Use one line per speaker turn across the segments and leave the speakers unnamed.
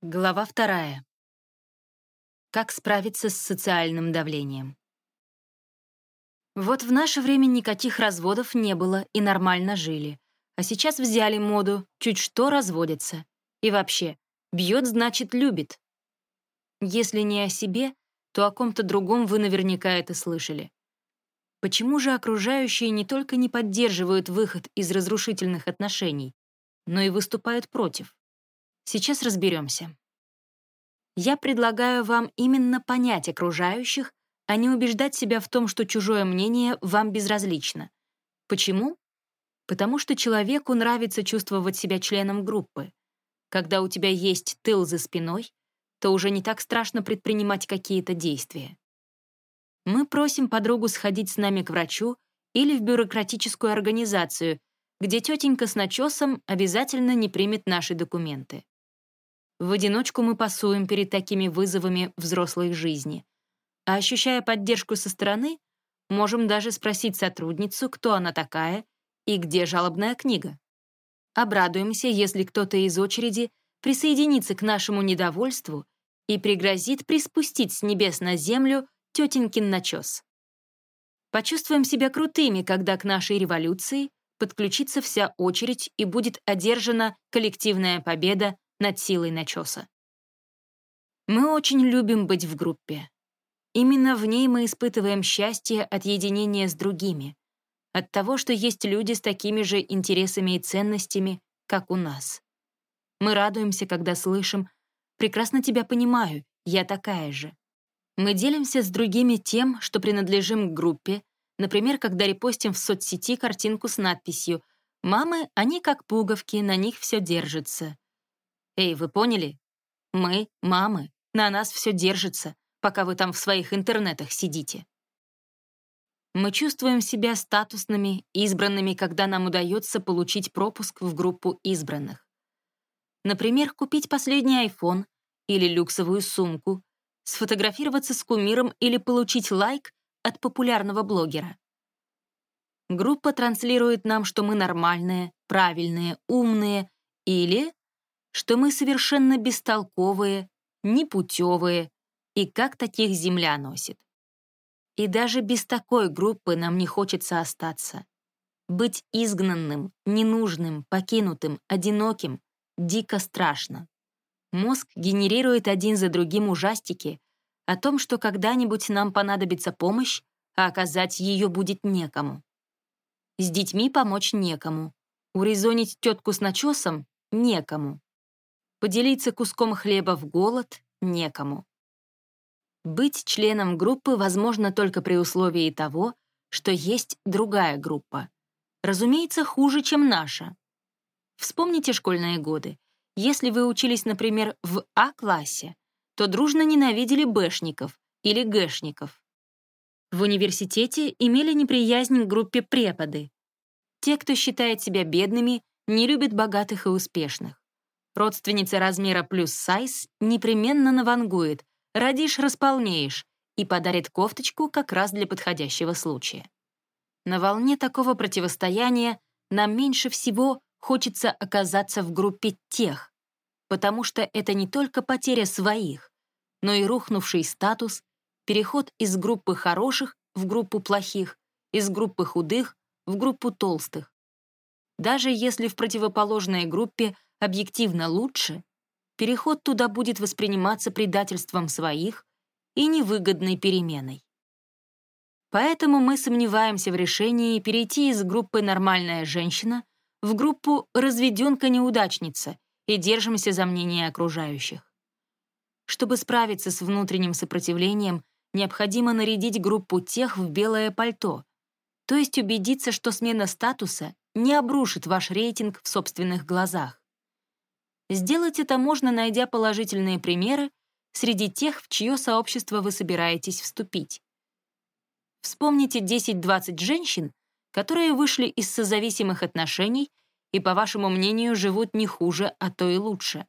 Глава вторая. Как справиться с социальным давлением? Вот в наше время никаких разводов не было и нормально жили. А сейчас взяли моду, чуть что разводятся. И вообще, бьет значит любит. Если не о себе, то о ком-то другом вы наверняка это слышали. Почему же окружающие не только не поддерживают выход из разрушительных отношений, но и выступают против? Сейчас разберемся. Я предлагаю вам именно понять окружающих, а не убеждать себя в том, что чужое мнение вам безразлично. Почему? Потому что человеку нравится чувствовать себя членом группы. Когда у тебя есть тыл за спиной, то уже не так страшно предпринимать какие-то действия. Мы просим подругу сходить с нами к врачу или в бюрократическую организацию, где тетенька с начесом обязательно не примет наши документы. В одиночку мы пасуем перед такими вызовами взрослой жизни. А ощущая поддержку со стороны, можем даже спросить сотрудницу, кто она такая и где жалобная книга. Обрадуемся, если кто-то из очереди присоединится к нашему недовольству и пригрозит приспустить с небес на землю тетенькин начес. Почувствуем себя крутыми, когда к нашей революции подключится вся очередь и будет одержана коллективная победа над силой начеса. Мы очень любим быть в группе. Именно в ней мы испытываем счастье от единения с другими, от того, что есть люди с такими же интересами и ценностями, как у нас. Мы радуемся, когда слышим «Прекрасно тебя понимаю, я такая же». Мы делимся с другими тем, что принадлежим к группе, например, когда репостим в соцсети картинку с надписью «Мамы, они как пуговки, на них все держится». Эй, вы поняли? Мы — мамы, на нас все держится, пока вы там в своих интернетах сидите. Мы чувствуем себя статусными, избранными, когда нам удается получить пропуск в группу избранных. Например, купить последний iPhone или люксовую сумку, сфотографироваться с кумиром или получить лайк от популярного блогера. Группа транслирует нам, что мы нормальные, правильные, умные или что мы совершенно бестолковые, непутевые, и как таких земля носит. И даже без такой группы нам не хочется остаться. Быть изгнанным, ненужным, покинутым, одиноким дико страшно. Мозг генерирует один за другим ужастики о том, что когда-нибудь нам понадобится помощь, а оказать ее будет некому. С детьми помочь некому. Урезонить тетку с начесом — некому. Поделиться куском хлеба в голод некому. Быть членом группы возможно только при условии того, что есть другая группа. Разумеется, хуже, чем наша. Вспомните школьные годы. Если вы учились, например, в А-классе, то дружно ненавидели бэшников или гэшников. В университете имели неприязнь к группе преподы. Те, кто считает себя бедными, не любят богатых и успешных. Родственница размера плюс сайз непременно навангует, родишь — располнеешь, и подарит кофточку как раз для подходящего случая. На волне такого противостояния нам меньше всего хочется оказаться в группе тех, потому что это не только потеря своих, но и рухнувший статус, переход из группы хороших в группу плохих, из группы худых в группу толстых. Даже если в противоположной группе объективно лучше, переход туда будет восприниматься предательством своих и невыгодной переменой. Поэтому мы сомневаемся в решении перейти из группы «нормальная женщина» в группу «разведенка-неудачница» и держимся за мнение окружающих. Чтобы справиться с внутренним сопротивлением, необходимо нарядить группу тех в белое пальто, то есть убедиться, что смена статуса не обрушит ваш рейтинг в собственных глазах. Сделать это можно, найдя положительные примеры среди тех, в чье сообщество вы собираетесь вступить. Вспомните 10-20 женщин, которые вышли из созависимых отношений и, по вашему мнению, живут не хуже, а то и лучше.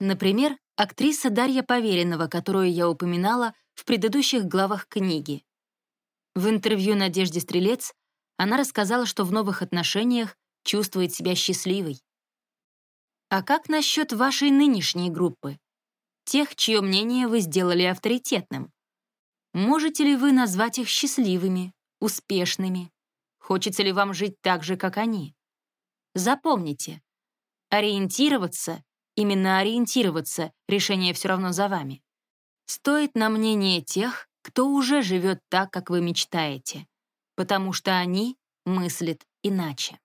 Например, актриса Дарья Поверенова, которую я упоминала в предыдущих главах книги. В интервью Надежде Стрелец она рассказала, что в новых отношениях чувствует себя счастливой. А как насчет вашей нынешней группы? Тех, чье мнение вы сделали авторитетным? Можете ли вы назвать их счастливыми, успешными? Хочется ли вам жить так же, как они? Запомните, ориентироваться, именно ориентироваться, решение все равно за вами, стоит на мнение тех, кто уже живет так, как вы мечтаете, потому что они мыслят иначе.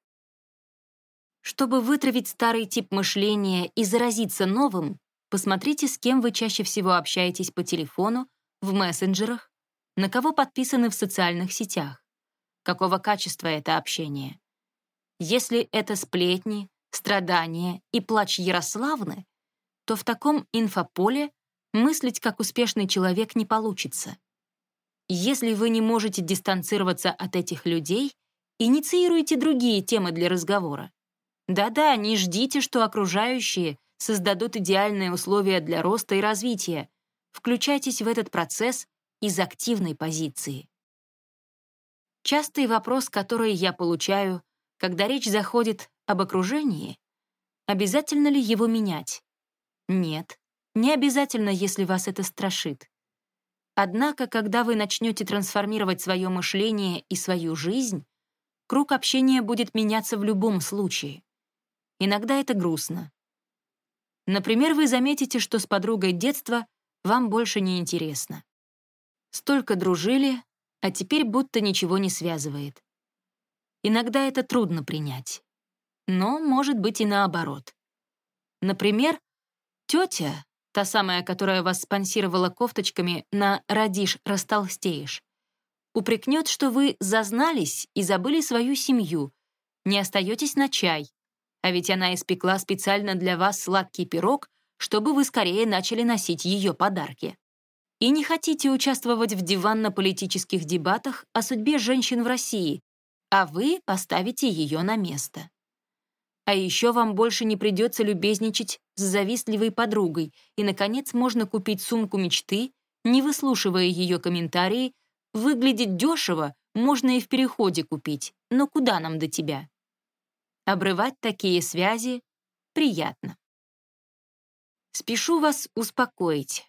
Чтобы вытравить старый тип мышления и заразиться новым, посмотрите, с кем вы чаще всего общаетесь по телефону, в мессенджерах, на кого подписаны в социальных сетях, какого качества это общение. Если это сплетни, страдания и плач Ярославны, то в таком инфополе мыслить как успешный человек не получится. Если вы не можете дистанцироваться от этих людей, инициируйте другие темы для разговора. Да-да, не ждите, что окружающие создадут идеальные условия для роста и развития. Включайтесь в этот процесс из активной позиции. Частый вопрос, который я получаю, когда речь заходит об окружении, обязательно ли его менять? Нет, не обязательно, если вас это страшит. Однако, когда вы начнете трансформировать свое мышление и свою жизнь, круг общения будет меняться в любом случае. Иногда это грустно. Например, вы заметите, что с подругой детства вам больше не интересно. Столько дружили, а теперь будто ничего не связывает. Иногда это трудно принять. Но может быть и наоборот. Например, тетя, та самая, которая вас спонсировала кофточками на «родишь, растолстеешь», упрекнет, что вы зазнались и забыли свою семью, не остаетесь на чай, а ведь она испекла специально для вас сладкий пирог, чтобы вы скорее начали носить ее подарки. И не хотите участвовать в диванно-политических дебатах о судьбе женщин в России, а вы поставите ее на место. А еще вам больше не придется любезничать с завистливой подругой, и, наконец, можно купить сумку мечты, не выслушивая ее комментарии, выглядеть дешево можно и в переходе купить, но куда нам до тебя? Обрывать такие связи приятно. Спешу вас успокоить.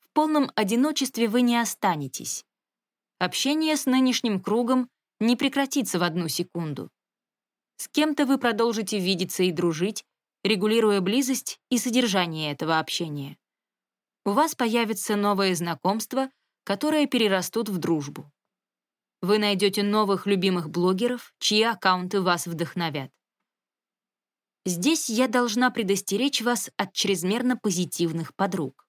В полном одиночестве вы не останетесь. Общение с нынешним кругом не прекратится в одну секунду. С кем-то вы продолжите видеться и дружить, регулируя близость и содержание этого общения. У вас появятся новые знакомства, которые перерастут в дружбу. Вы найдете новых любимых блогеров, чьи аккаунты вас вдохновят. Здесь я должна предостеречь вас от чрезмерно позитивных подруг.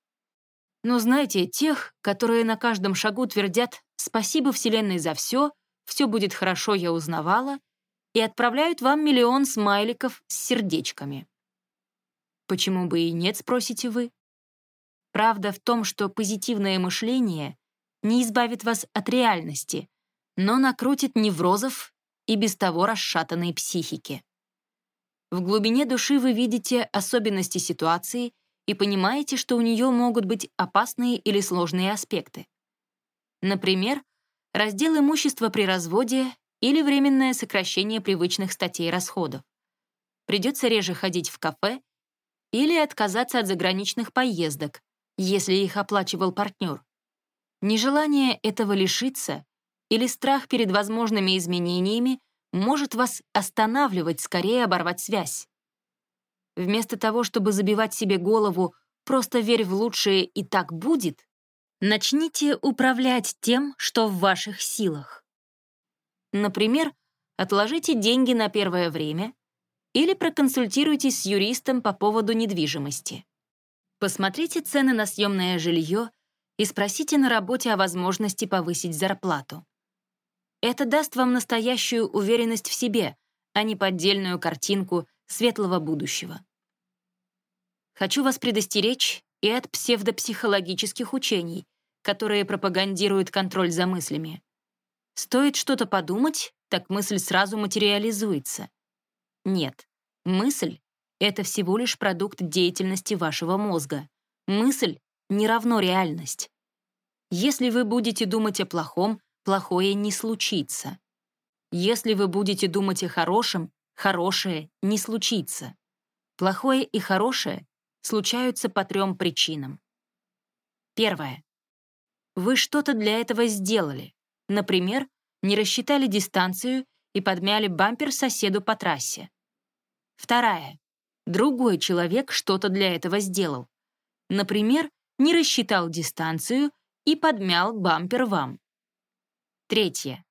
Но знаете, тех, которые на каждом шагу твердят «спасибо Вселенной за все», все будет хорошо, я узнавала, и отправляют вам миллион смайликов с сердечками. Почему бы и нет, спросите вы? Правда в том, что позитивное мышление не избавит вас от реальности, но накрутит неврозов и без того расшатанной психики. В глубине души вы видите особенности ситуации и понимаете, что у нее могут быть опасные или сложные аспекты. Например, раздел имущества при разводе или временное сокращение привычных статей расходов. Придется реже ходить в кафе или отказаться от заграничных поездок, если их оплачивал партнер. Нежелание этого лишиться или страх перед возможными изменениями может вас останавливать, скорее оборвать связь. Вместо того, чтобы забивать себе голову «просто верь в лучшее и так будет», Начните управлять тем, что в ваших силах. Например, отложите деньги на первое время или проконсультируйтесь с юристом по поводу недвижимости. Посмотрите цены на съемное жилье и спросите на работе о возможности повысить зарплату. Это даст вам настоящую уверенность в себе, а не поддельную картинку светлого будущего. Хочу вас предостеречь и от псевдопсихологических учений, которые пропагандируют контроль за мыслями. Стоит что-то подумать, так мысль сразу материализуется. Нет, мысль — это всего лишь продукт деятельности вашего мозга. Мысль не равно реальность. Если вы будете думать о плохом, плохое не случится. Если вы будете думать о хорошем, хорошее не случится. Плохое и хорошее случаются по трем причинам. Первое. Вы что-то для этого сделали. Например, не рассчитали дистанцию и подмяли бампер соседу по трассе. Вторая. Другой человек что-то для этого сделал. Например, не рассчитал дистанцию и подмял бампер вам. Третье.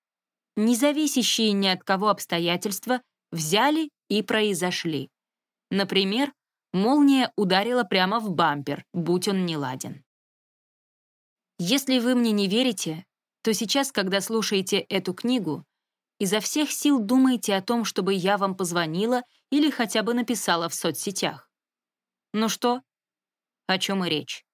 Независящие ни от кого обстоятельства взяли и произошли. Например, молния ударила прямо в бампер, будь он неладен. Если вы мне не верите, то сейчас, когда слушаете эту книгу, изо всех сил думайте о том, чтобы я вам позвонила или хотя бы написала в соцсетях. Ну что? О чем и речь.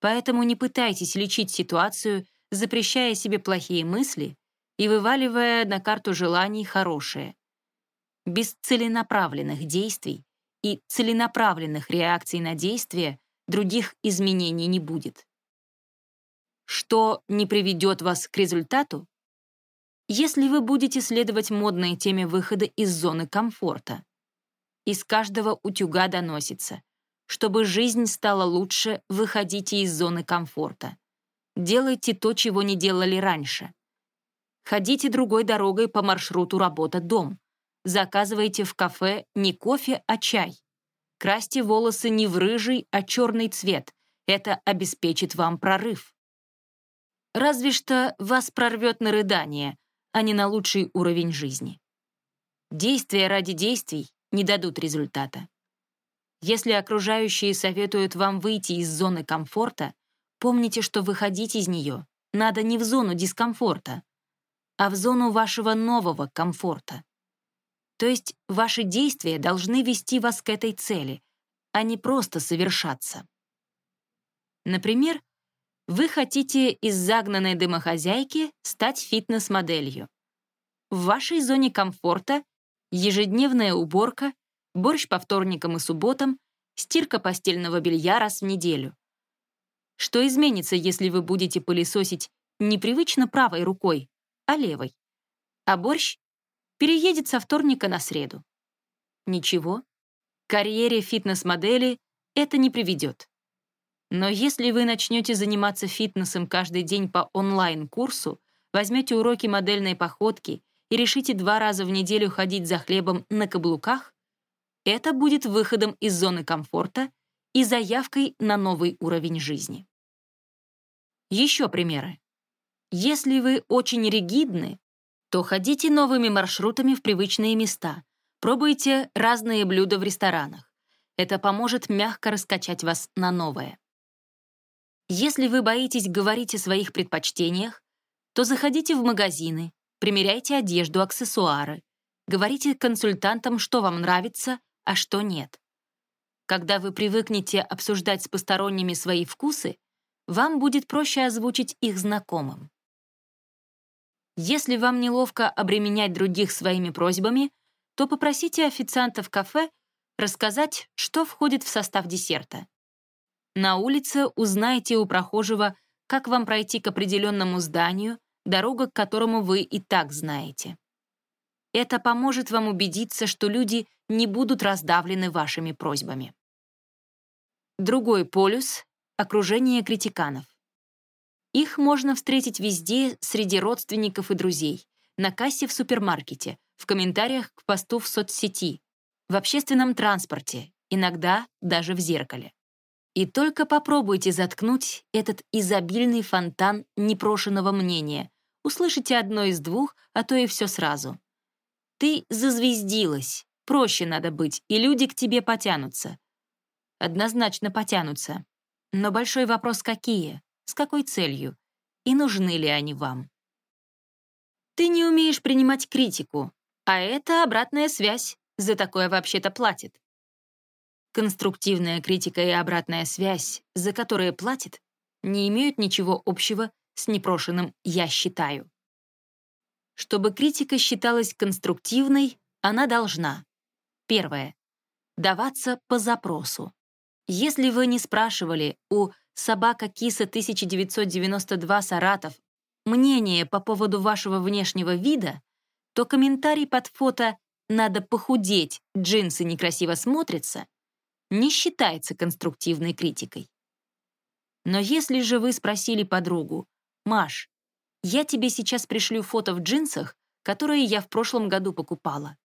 Поэтому не пытайтесь лечить ситуацию, запрещая себе плохие мысли и вываливая на карту желаний хорошее. Без целенаправленных действий и целенаправленных реакций на действия других изменений не будет. Что не приведет вас к результату? Если вы будете следовать модной теме выхода из зоны комфорта. Из каждого утюга доносится. Чтобы жизнь стала лучше, выходите из зоны комфорта. Делайте то, чего не делали раньше. Ходите другой дорогой по маршруту работа-дом. Заказывайте в кафе не кофе, а чай. Красьте волосы не в рыжий, а черный цвет. Это обеспечит вам прорыв. Разве что вас прорвет на рыдание, а не на лучший уровень жизни. Действия ради действий не дадут результата. Если окружающие советуют вам выйти из зоны комфорта, помните, что выходить из нее надо не в зону дискомфорта, а в зону вашего нового комфорта. То есть ваши действия должны вести вас к этой цели, а не просто совершаться. Например, вы хотите из загнанной домохозяйки стать фитнес-моделью. В вашей зоне комфорта ежедневная уборка, борщ по вторникам и субботам, стирка постельного белья раз в неделю. Что изменится, если вы будете пылесосить непривычно правой рукой, а левой? А борщ переедет со вторника на среду. Ничего, карьере фитнес-модели это не приведет. Но если вы начнете заниматься фитнесом каждый день по онлайн-курсу, возьмете уроки модельной походки и решите два раза в неделю ходить за хлебом на каблуках, это будет выходом из зоны комфорта и заявкой на новый уровень жизни. Еще примеры. Если вы очень ригидны, то ходите новыми маршрутами в привычные места, пробуйте разные блюда в ресторанах. Это поможет мягко раскачать вас на новое. Если вы боитесь говорить о своих предпочтениях, то заходите в магазины, примеряйте одежду, аксессуары, говорите консультантам, что вам нравится, а что нет. Когда вы привыкнете обсуждать с посторонними свои вкусы, вам будет проще озвучить их знакомым. Если вам неловко обременять других своими просьбами, то попросите официанта в кафе рассказать, что входит в состав десерта. На улице узнайте у прохожего, как вам пройти к определенному зданию, дорога к которому вы и так знаете. Это поможет вам убедиться, что люди не будут раздавлены вашими просьбами. Другой полюс — окружение критиканов. Их можно встретить везде, среди родственников и друзей, на кассе в супермаркете, в комментариях к посту в соцсети, в общественном транспорте, иногда даже в зеркале. И только попробуйте заткнуть этот изобильный фонтан непрошенного мнения. Услышите одно из двух, а то и все сразу. Ты зазвездилась, проще надо быть, и люди к тебе потянутся. Однозначно потянутся. Но большой вопрос какие? С какой целью? И нужны ли они вам? Ты не умеешь принимать критику, а это обратная связь. За такое вообще-то платит. Конструктивная критика и обратная связь, за которые платит, не имеют ничего общего с непрошенным «я считаю». Чтобы критика считалась конструктивной, она должна. Первое. Даваться по запросу. Если вы не спрашивали у собака Киса 1992 Саратов мнение по поводу вашего внешнего вида, то комментарий под фото «надо похудеть, джинсы некрасиво смотрятся» не считается конструктивной критикой. Но если же вы спросили подругу, «Маш, я тебе сейчас пришлю фото в джинсах, которые я в прошлом году покупала.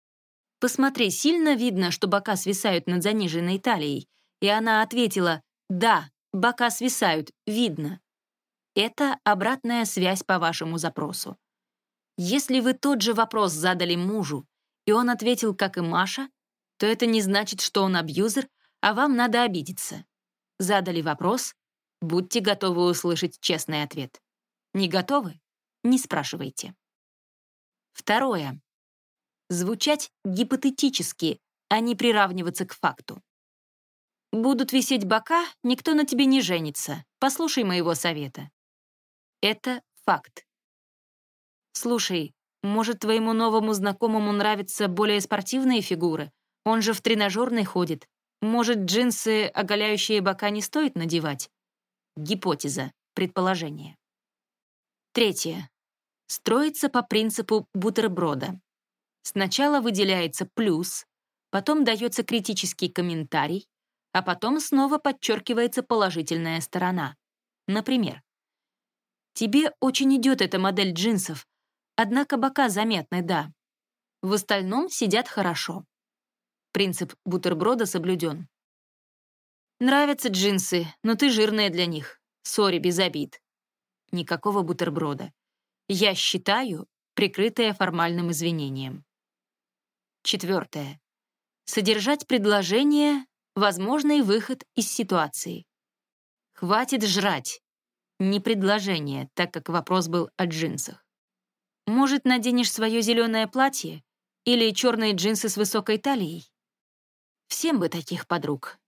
Посмотри, сильно видно, что бока свисают над заниженной талией?» И она ответила, «Да, бока свисают, видно». Это обратная связь по вашему запросу. Если вы тот же вопрос задали мужу, и он ответил, как и Маша, то это не значит, что он абьюзер, а вам надо обидеться. Задали вопрос, будьте готовы услышать честный ответ. Не готовы? Не спрашивайте. Второе. Звучать гипотетически, а не приравниваться к факту. Будут висеть бока, никто на тебе не женится. Послушай моего совета. Это факт. Слушай, может, твоему новому знакомому нравятся более спортивные фигуры? Он же в тренажерной ходит. Может, джинсы, оголяющие бока, не стоит надевать? Гипотеза, предположение. Третье. Строится по принципу бутерброда. Сначала выделяется плюс, потом дается критический комментарий, а потом снова подчеркивается положительная сторона. Например, «Тебе очень идет эта модель джинсов, однако бока заметны, да. В остальном сидят хорошо». Принцип бутерброда соблюден. «Нравятся джинсы, но ты жирная для них. Сори, без обид». Никакого бутерброда. Я считаю, прикрытое формальным извинением. Четвертое. Содержать предложение возможный выход из ситуации. Хватит жрать. Не предложение, так как вопрос был о джинсах. Может, наденешь свое зеленое платье или черные джинсы с высокой талией? Всем бы таких подруг.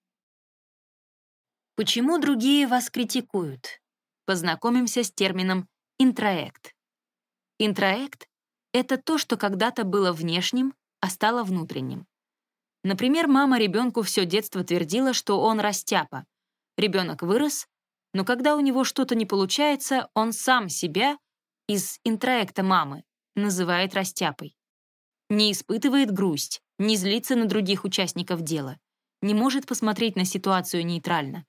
Почему другие вас критикуют? Познакомимся с термином интроект. Интроект — это то, что когда-то было внешним, а стало внутренним. Например, мама ребенку все детство твердила, что он растяпа. Ребенок вырос, но когда у него что-то не получается, он сам себя из интроекта мамы называет растяпой. Не испытывает грусть, не злится на других участников дела, не может посмотреть на ситуацию нейтрально,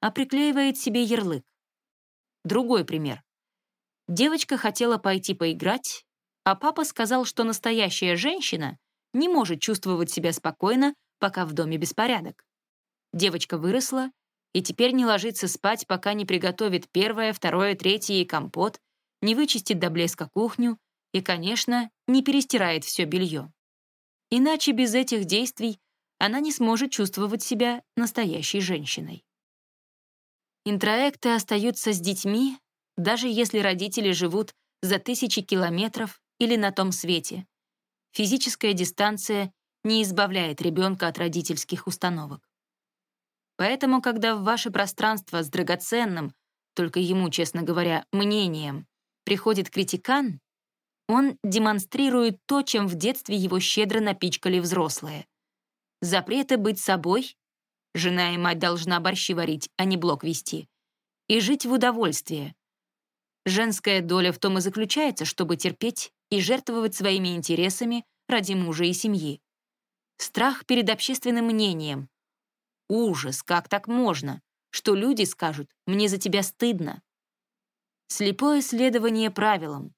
а приклеивает себе ярлык. Другой пример. Девочка хотела пойти поиграть, а папа сказал, что настоящая женщина не может чувствовать себя спокойно, пока в доме беспорядок. Девочка выросла и теперь не ложится спать, пока не приготовит первое, второе, третье и компот, не вычистит до блеска кухню и, конечно, не перестирает все белье. Иначе без этих действий она не сможет чувствовать себя настоящей женщиной. Интроекты остаются с детьми, даже если родители живут за тысячи километров или на том свете, физическая дистанция не избавляет ребенка от родительских установок. Поэтому, когда в ваше пространство с драгоценным, только ему, честно говоря, мнением, приходит критикан, он демонстрирует то, чем в детстве его щедро напичкали взрослые. Запреты быть собой — жена и мать должна борщи варить, а не блок вести — и жить в удовольствии. Женская доля в том и заключается, чтобы терпеть и жертвовать своими интересами ради мужа и семьи. Страх перед общественным мнением. Ужас, как так можно? Что люди скажут, мне за тебя стыдно. Слепое следование правилам.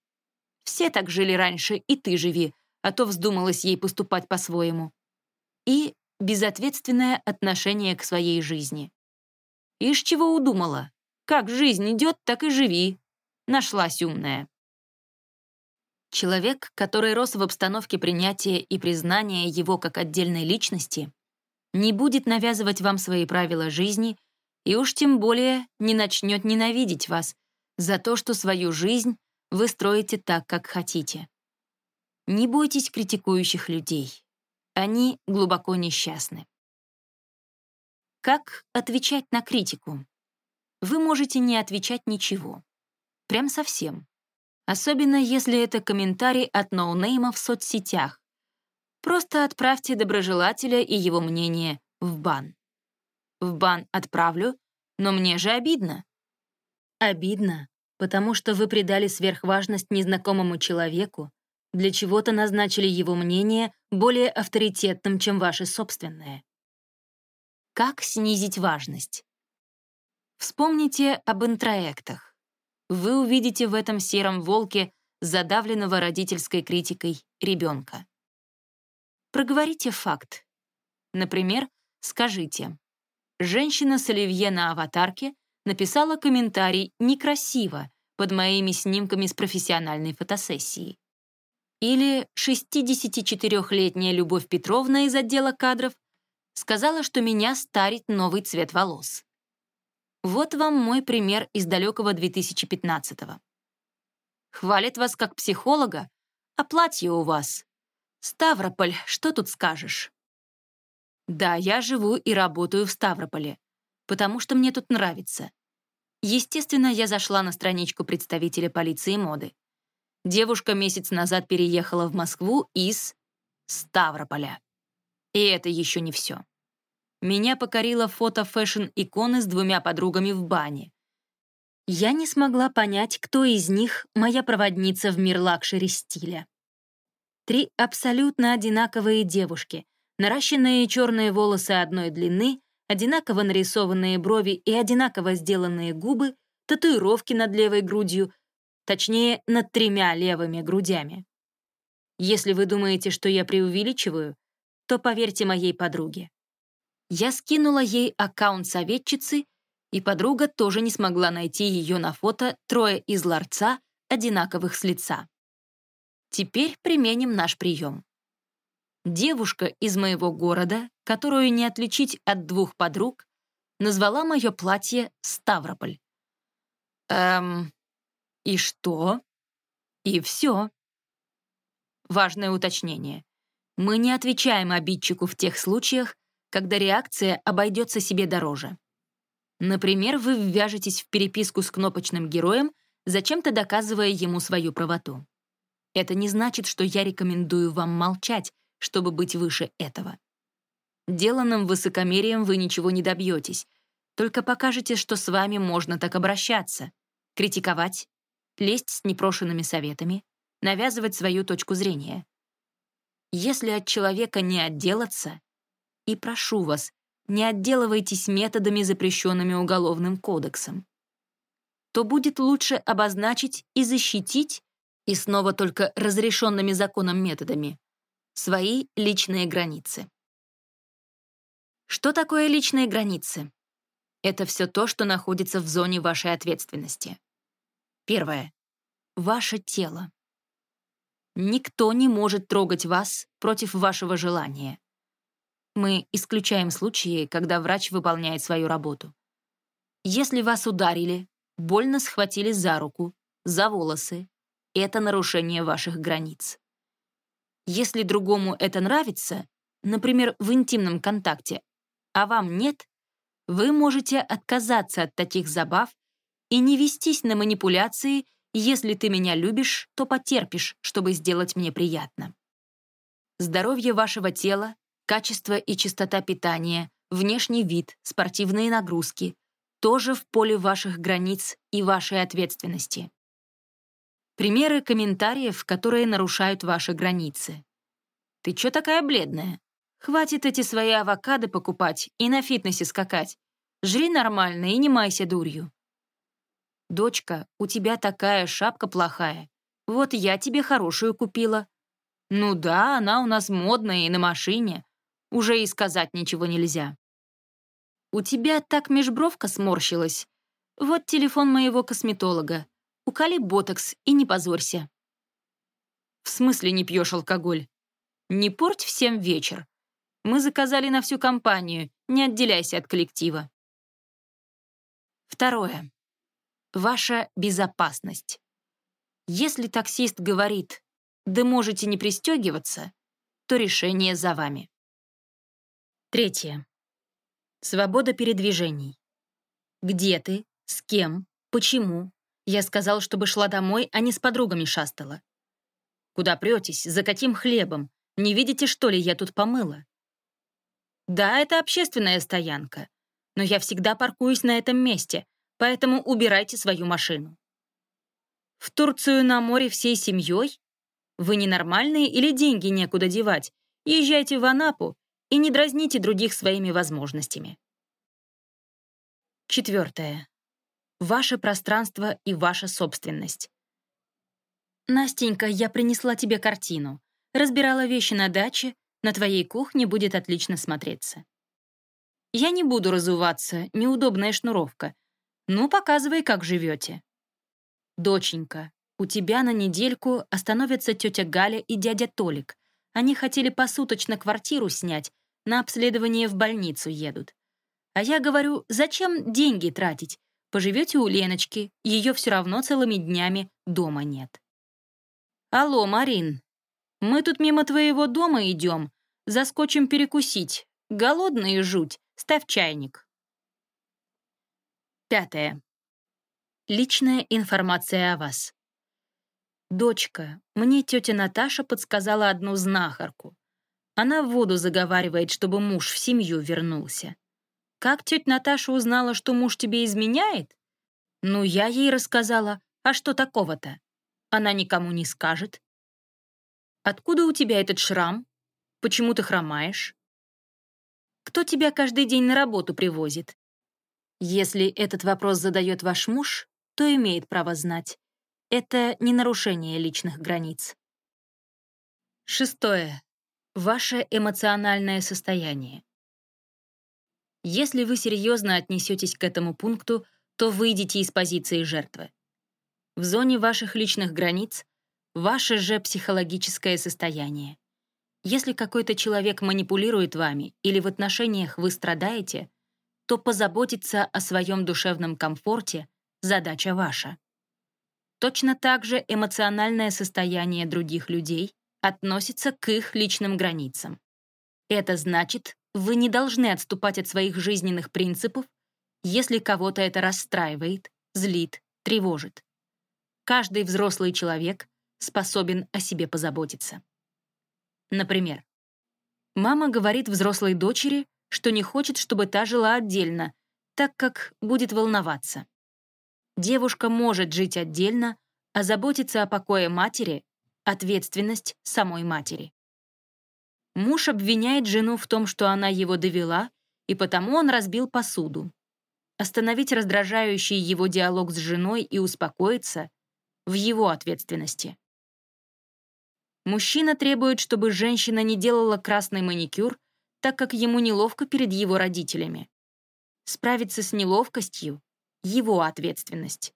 Все так жили раньше, и ты живи, а то вздумалось ей поступать по-своему. И безответственное отношение к своей жизни. Ишь чего удумала? Как жизнь идет, так и живи. Нашлась умная. Человек, который рос в обстановке принятия и признания его как отдельной личности, не будет навязывать вам свои правила жизни и уж тем более не начнет ненавидеть вас за то, что свою жизнь вы строите так, как хотите. Не бойтесь критикующих людей. Они глубоко несчастны. Как отвечать на критику? Вы можете не отвечать ничего. Прям совсем. Особенно если это комментарий от ноунейма в соцсетях. Просто отправьте доброжелателя и его мнение в бан. В бан отправлю, но мне же обидно. Обидно, потому что вы придали сверхважность незнакомому человеку, для чего-то назначили его мнение более авторитетным, чем ваше собственное. Как снизить важность? Вспомните об интроектах. Вы увидите в этом сером волке задавленного родительской критикой ребенка. Проговорите факт. Например, скажите, женщина с оливье на аватарке написала комментарий «некрасиво» под моими снимками с профессиональной фотосессии. Или 64-летняя Любовь Петровна из отдела кадров сказала, что меня старит новый цвет волос. Вот вам мой пример из далекого 2015-го. Хвалит вас как психолога, а платье у вас. Ставрополь, что тут скажешь? Да, я живу и работаю в Ставрополе, потому что мне тут нравится. Естественно, я зашла на страничку представителя полиции моды. Девушка месяц назад переехала в Москву из Ставрополя. И это еще не все. Меня покорило фото fashion -иконы с двумя подругами в бане. Я не смогла понять, кто из них моя проводница в мир luxury -стиля. Три абсолютно одинаковые девушки, наращенные черные волосы одной длины, одинаково нарисованные брови и одинаково сделанные губы, татуировки над левой грудью, точнее, над тремя левыми грудями. Если вы думаете, что я преувеличиваю, то поверьте моей подруге. Я скинула ей аккаунт советчицы, и подруга тоже не смогла найти ее на фото трое из ларца, одинаковых с лица. Теперь применим наш прием. Девушка из моего города, которую не отличить от двух подруг, назвала мое платье «Ставрополь». Эм, и что? И все. Важное уточнение. Мы не отвечаем обидчику в тех случаях, когда реакция обойдется себе дороже. Например, вы ввяжетесь в переписку с кнопочным героем, зачем-то доказывая ему свою правоту. Это не значит, что я рекомендую вам молчать, чтобы быть выше этого. Деланным высокомерием вы ничего не добьетесь, только покажете, что с вами можно так обращаться, критиковать, лезть с непрошенными советами, навязывать свою точку зрения. Если от человека не отделаться, и прошу вас, не отделывайтесь методами, запрещенными Уголовным кодексом, то будет лучше обозначить и защитить, и снова только разрешенными законом методами, свои личные границы. Что такое личные границы? Это все то, что находится в зоне вашей ответственности. Первое. Ваше тело. Никто не может трогать вас против вашего желания. Мы исключаем случаи, когда врач выполняет свою работу. Если вас ударили, больно схватили за руку, за волосы, это нарушение ваших границ. Если другому это нравится, например, в интимном контакте, а вам нет, вы можете отказаться от таких забав и не вестись на манипуляции если ты меня любишь, то потерпишь, чтобы сделать мне приятно. Здоровье вашего тела, качество и чистота питания, внешний вид, спортивные нагрузки тоже в поле ваших границ и вашей ответственности. Примеры комментариев, которые нарушают ваши границы. «Ты чё такая бледная? Хватит эти свои авокадо покупать и на фитнесе скакать. Жри нормально и не майся дурью. «Дочка, у тебя такая шапка плохая. Вот я тебе хорошую купила». «Ну да, она у нас модная и на машине. Уже и сказать ничего нельзя». «У тебя так межбровка сморщилась. Вот телефон моего косметолога. Уколи ботокс и не позорься». «В смысле не пьешь алкоголь? Не порть всем вечер. Мы заказали на всю компанию, не отделяйся от коллектива». Второе. Ваша безопасность. Если таксист говорит «да можете не пристегиваться», то решение за вами. Третье. Свобода передвижений. Где ты? С кем? Почему? Я сказал, чтобы шла домой, а не с подругами шастала. Куда претесь? За каким хлебом? Не видите, что ли, я тут помыла? Да, это общественная стоянка, но я всегда паркуюсь на этом месте, поэтому убирайте свою машину. В Турцию на море всей семьей? Вы ненормальные или деньги некуда девать? Езжайте в Анапу и не дразните других своими возможностями. Четвертое. Ваше пространство и ваша собственность. «Настенька, я принесла тебе картину. Разбирала вещи на даче, на твоей кухне будет отлично смотреться». «Я не буду разуваться, неудобная шнуровка. Ну, показывай, как живете». «Доченька, у тебя на недельку остановятся тетя Галя и дядя Толик. Они хотели посуточно квартиру снять, на обследование в больницу едут. А я говорю, зачем деньги тратить? Поживете у Леночки, ее все равно целыми днями дома нет. «Алло, Марин, мы тут мимо твоего дома идем, заскочим перекусить. Голодные жуть, ставь чайник». Пятое. Личная информация о вас. «Дочка, мне тетя Наташа подсказала одну знахарку. Она в воду заговаривает, чтобы муж в семью вернулся. Как тетя Наташа узнала, что муж тебе изменяет? Ну, я ей рассказала. А что такого-то? Она никому не скажет. Откуда у тебя этот шрам? Почему ты хромаешь? Кто тебя каждый день на работу привозит? Если этот вопрос задает ваш муж, то имеет право знать. Это не нарушение личных границ. Шестое. Ваше эмоциональное состояние. Если вы серьезно отнесетесь к этому пункту, то выйдите из позиции жертвы. В зоне ваших личных границ ваше же психологическое состояние. Если какой-то человек манипулирует вами или в отношениях вы страдаете, то позаботиться о своем душевном комфорте — задача ваша. Точно так же эмоциональное состояние других людей относится к их личным границам. Это значит, вы не должны отступать от своих жизненных принципов, если кого-то это расстраивает, злит, тревожит. Каждый взрослый человек способен о себе позаботиться. Например, мама говорит взрослой дочери, что не хочет, чтобы та жила отдельно, так как будет волноваться. Девушка может жить отдельно, а заботиться о покое матери — ответственность самой матери. Муж обвиняет жену в том, что она его довела, и потому он разбил посуду. Остановить раздражающий его диалог с женой и успокоиться в его ответственности. Мужчина требует, чтобы женщина не делала красный маникюр, так как ему неловко перед его родителями. Справиться с неловкостью — его ответственность.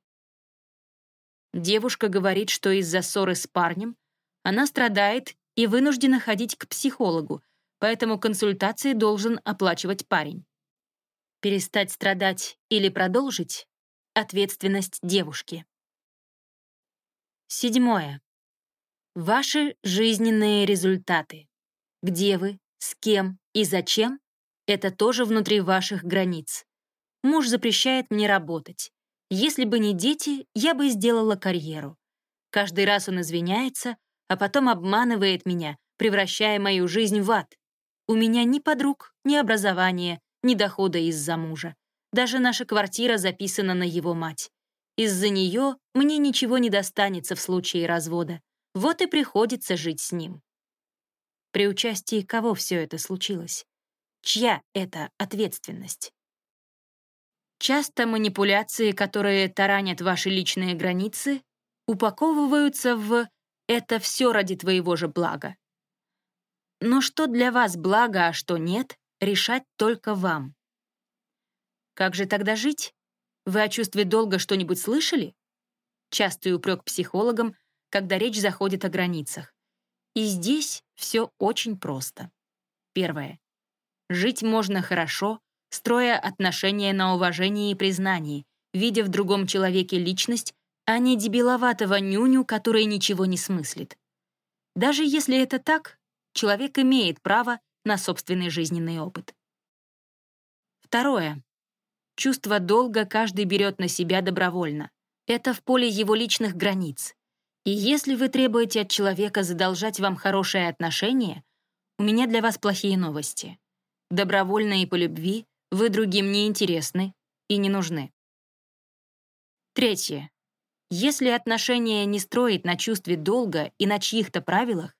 Девушка говорит, что из-за ссоры с парнем она страдает и вынуждена ходить к психологу, поэтому консультации должен оплачивать парень. Перестать страдать или продолжить — ответственность девушки. Седьмое. Ваши жизненные результаты. Где вы, с кем и зачем — это тоже внутри ваших границ. Муж запрещает мне работать. Если бы не дети, я бы сделала карьеру. Каждый раз он извиняется, а потом обманывает меня, превращая мою жизнь в ад. У меня ни подруг, ни образования, ни дохода из-за мужа. Даже наша квартира записана на его мать. Из-за нее мне ничего не достанется в случае развода. Вот и приходится жить с ним. При участии кого все это случилось? Чья это ответственность? Часто манипуляции, которые таранят ваши личные границы, упаковываются в «это все ради твоего же блага». Но что для вас благо, а что нет, решать только вам. Как же тогда жить? Вы о чувстве долга что-нибудь слышали? Частый упрек психологам, когда речь заходит о границах. И здесь все очень просто. Первое. Жить можно хорошо, строя отношения на уважении и признании, видя в другом человеке личность, а не дебиловатого нюню, который ничего не смыслит. Даже если это так, человек имеет право на собственный жизненный опыт. Второе. Чувство долга каждый берет на себя добровольно. Это в поле его личных границ. И если вы требуете от человека задолжать вам хорошее отношение, у меня для вас плохие новости. Добровольно и по любви вы другим не интересны и не нужны. Третье. Если отношения не строить на чувстве долга и на чьих-то правилах,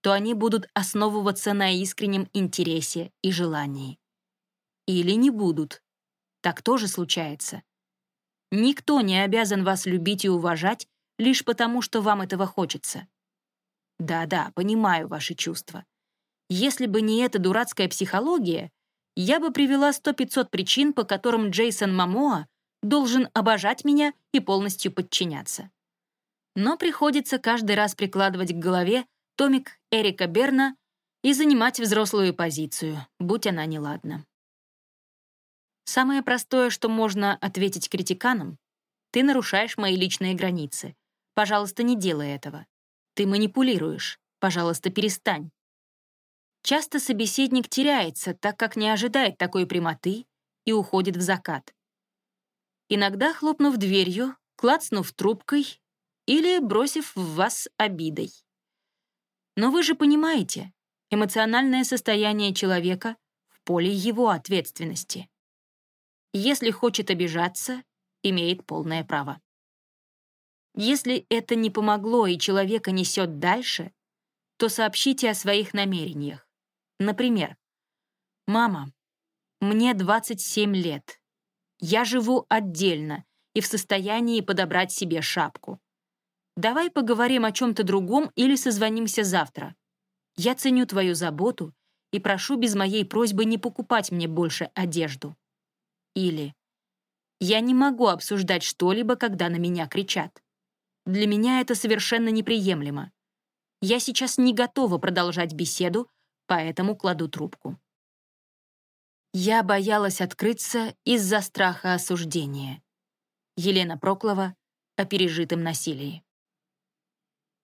то они будут основываться на искреннем интересе и желании. Или не будут. Так тоже случается. Никто не обязан вас любить и уважать лишь потому, что вам этого хочется. Да-да, понимаю ваши чувства. Если бы не эта дурацкая психология, я бы привела сто-пятьсот причин, по которым Джейсон Мамоа должен обожать меня и полностью подчиняться. Но приходится каждый раз прикладывать к голове томик Эрика Берна и занимать взрослую позицию, будь она неладна. Самое простое, что можно ответить критиканам, ты нарушаешь мои личные границы. Пожалуйста, не делай этого. Ты манипулируешь. Пожалуйста, перестань. Часто собеседник теряется, так как не ожидает такой прямоты и уходит в закат. Иногда, хлопнув дверью, клацнув трубкой или бросив в вас обидой. Но вы же понимаете, эмоциональное состояние человека в поле его ответственности. Если хочет обижаться, имеет полное право. Если это не помогло и человека несет дальше, то сообщите о своих намерениях. Например, «Мама, мне 27 лет. Я живу отдельно и в состоянии подобрать себе шапку. Давай поговорим о чем-то другом или созвонимся завтра. Я ценю твою заботу и прошу без моей просьбы не покупать мне больше одежду». Или «Я не могу обсуждать что-либо, когда на меня кричат. Для меня это совершенно неприемлемо. Я сейчас не готова продолжать беседу, поэтому кладу трубку. Я боялась открыться из-за страха осуждения. Елена Проклова о пережитом насилии.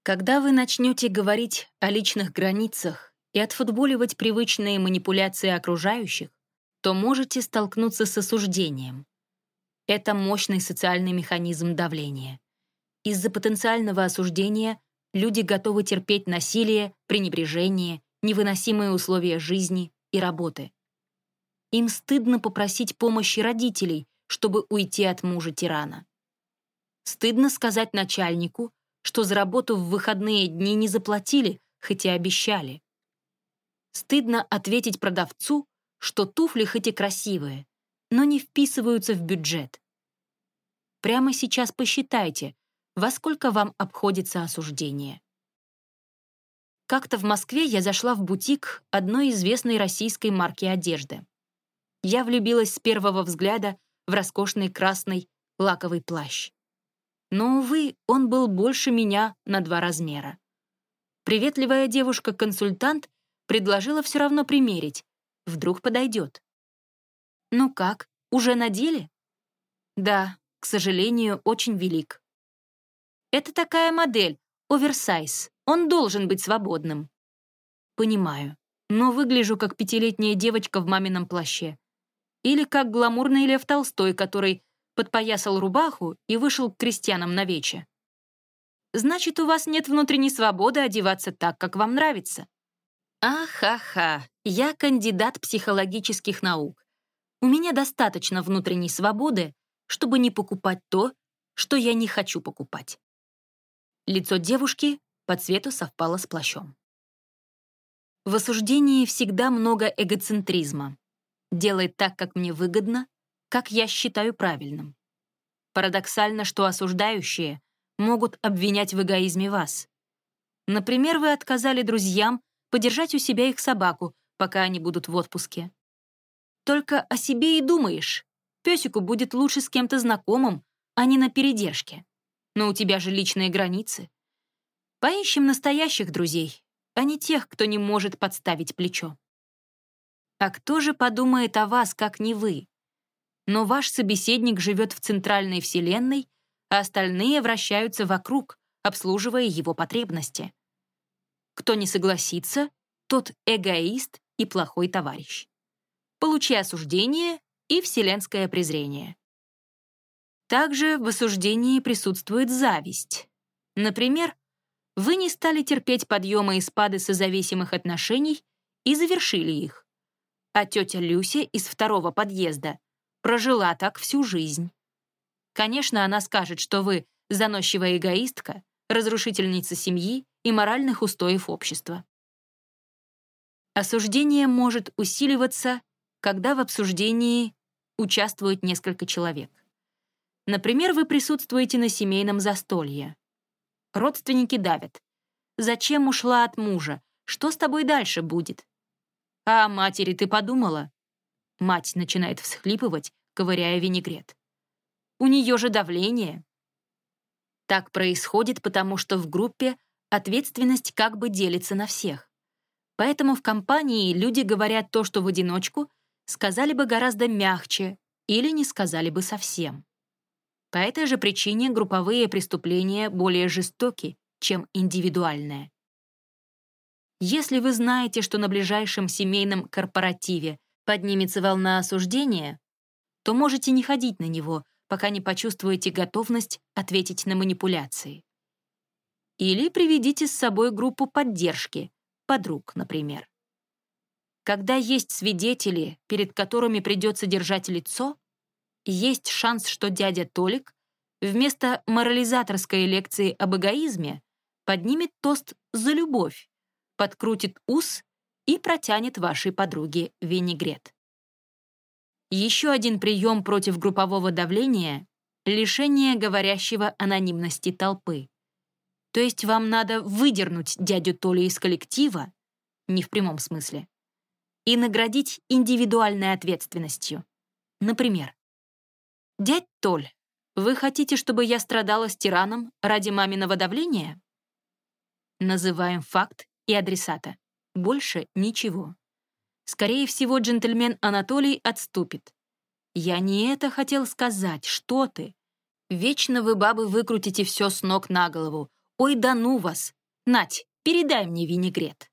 Когда вы начнете говорить о личных границах и отфутболивать привычные манипуляции окружающих, то можете столкнуться с осуждением. Это мощный социальный механизм давления. Из-за потенциального осуждения люди готовы терпеть насилие, пренебрежение невыносимые условия жизни и работы. Им стыдно попросить помощи родителей, чтобы уйти от мужа-тирана. Стыдно сказать начальнику, что за работу в выходные дни не заплатили, хоть и обещали. Стыдно ответить продавцу, что туфли хоть и красивые, но не вписываются в бюджет. Прямо сейчас посчитайте, во сколько вам обходится осуждение. Как-то в Москве я зашла в бутик одной известной российской марки одежды. Я влюбилась с первого взгляда в роскошный красный лаковый плащ. Но, увы, он был больше меня на два размера. Приветливая девушка-консультант предложила все равно примерить. Вдруг подойдет. «Ну как, уже надели?» «Да, к сожалению, очень велик». «Это такая модель, оверсайз. Он должен быть свободным. Понимаю, но выгляжу как пятилетняя девочка в мамином плаще. Или как гламурный Лев Толстой, который подпоясал рубаху и вышел к крестьянам на вече. Значит, у вас нет внутренней свободы одеваться так, как вам нравится. Ахаха, я кандидат психологических наук. У меня достаточно внутренней свободы, чтобы не покупать то, что я не хочу покупать. Лицо девушки по цвету совпало с плащом. В осуждении всегда много эгоцентризма. Делай так, как мне выгодно, как я считаю правильным. Парадоксально, что осуждающие могут обвинять в эгоизме вас. Например, вы отказали друзьям подержать у себя их собаку, пока они будут в отпуске. Только о себе и думаешь. Песику будет лучше с кем-то знакомым, а не на передержке. Но у тебя же личные границы. Поищем настоящих друзей, а не тех, кто не может подставить плечо. А кто же подумает о вас, как не вы? Но ваш собеседник живет в центральной вселенной, а остальные вращаются вокруг, обслуживая его потребности. Кто не согласится, тот эгоист и плохой товарищ. Получи осуждение и вселенское презрение. Также в осуждении присутствует зависть. Например, вы не стали терпеть подъемы и спады созависимых отношений и завершили их. А тетя Люся из второго подъезда прожила так всю жизнь. Конечно, она скажет, что вы заносчивая эгоистка, разрушительница семьи и моральных устоев общества. Осуждение может усиливаться, когда в обсуждении участвует несколько человек. Например, вы присутствуете на семейном застолье. Родственники давят. «Зачем ушла от мужа? Что с тобой дальше будет?» «А о матери ты подумала?» Мать начинает всхлипывать, ковыряя винегрет. «У нее же давление». Так происходит, потому что в группе ответственность как бы делится на всех. Поэтому в компании люди говорят то, что в одиночку сказали бы гораздо мягче или не сказали бы совсем. По этой же причине групповые преступления более жестоки, чем индивидуальные. Если вы знаете, что на ближайшем семейном корпоративе поднимется волна осуждения, то можете не ходить на него, пока не почувствуете готовность ответить на манипуляции. Или приведите с собой группу поддержки, подруг, например. Когда есть свидетели, перед которыми придется держать лицо, есть шанс, что дядя Толик вместо морализаторской лекции об эгоизме поднимет тост за любовь, подкрутит ус и протянет вашей подруге винегрет. Еще один прием против группового давления — лишение говорящего анонимности толпы. То есть вам надо выдернуть дядю Толю из коллектива, не в прямом смысле, и наградить индивидуальной ответственностью. Например, «Дядь Толь, вы хотите, чтобы я страдала с тираном ради маминого давления?» Называем факт и адресата. Больше ничего. Скорее всего, джентльмен Анатолий отступит. «Я не это хотел сказать, что ты? Вечно вы, бабы, выкрутите все с ног на голову. Ой, да ну вас! Нать, передай мне винегрет!»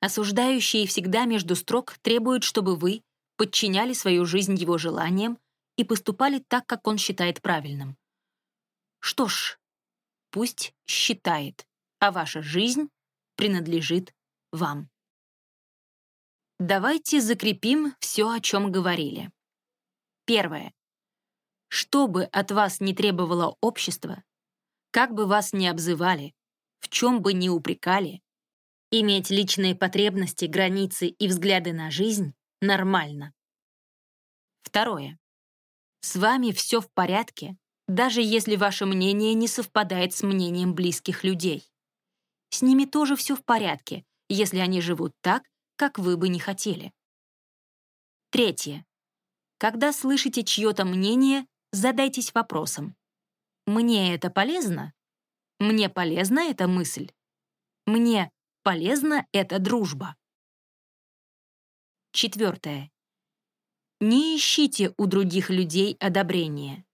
Осуждающие всегда между строк требуют, чтобы вы подчиняли свою жизнь его желаниям, и поступали так, как он считает правильным. Что ж, пусть считает, а ваша жизнь принадлежит вам. Давайте закрепим все, о чем говорили. Первое. Что бы от вас не требовало общество, как бы вас ни обзывали, в чем бы ни упрекали, иметь личные потребности, границы и взгляды на жизнь нормально. Второе. С вами все в порядке, даже если ваше мнение не совпадает с мнением близких людей. С ними тоже все в порядке, если они живут так, как вы бы не хотели. Третье. Когда слышите чье-то мнение, задайтесь вопросом. Мне это полезно? Мне полезна эта мысль? Мне полезна эта дружба? Четвертое. Не ищите у других людей одобрения.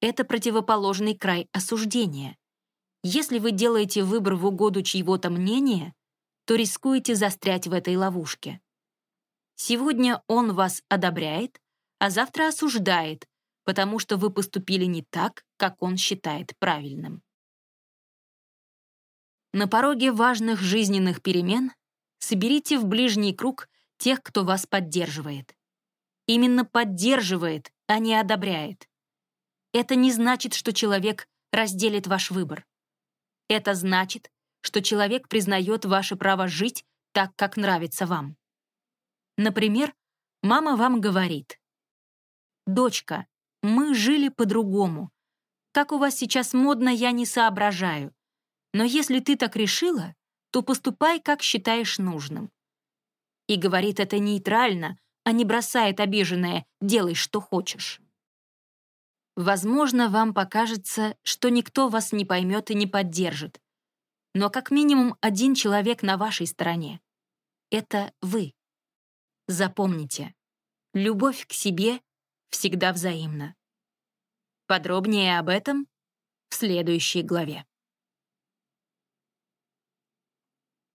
Это противоположный край осуждения. Если вы делаете выбор в угоду чьего-то мнения, то рискуете застрять в этой ловушке. Сегодня он вас одобряет, а завтра осуждает, потому что вы поступили не так, как он считает правильным. На пороге важных жизненных перемен соберите в ближний круг тех, кто вас поддерживает именно поддерживает, а не одобряет. Это не значит, что человек разделит ваш выбор. Это значит, что человек признает ваше право жить так, как нравится вам. Например, мама вам говорит, «Дочка, мы жили по-другому. Как у вас сейчас модно, я не соображаю. Но если ты так решила, то поступай, как считаешь нужным». И говорит это нейтрально, а не бросает обиженное «делай, что хочешь». Возможно, вам покажется, что никто вас не поймет и не поддержит. Но как минимум один человек на вашей стороне. Это вы. Запомните, любовь к себе всегда взаимна. Подробнее об этом в следующей главе.